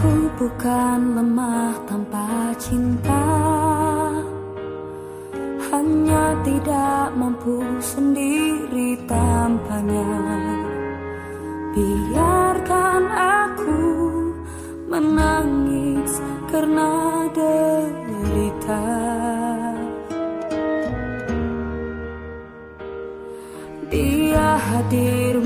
Aku bukan lemah tanpa cinta Hanya tidak mampu sendiri tanpanya. Biarkan aku menangis karena derita Dia hadir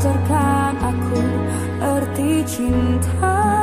mengajarkan aku arti cinta.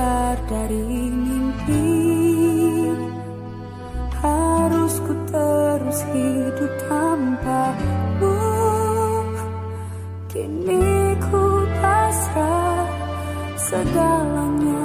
Sadar dari mimpi. Harus ku terus hidup tanpamu Kini ku pasrah segalanya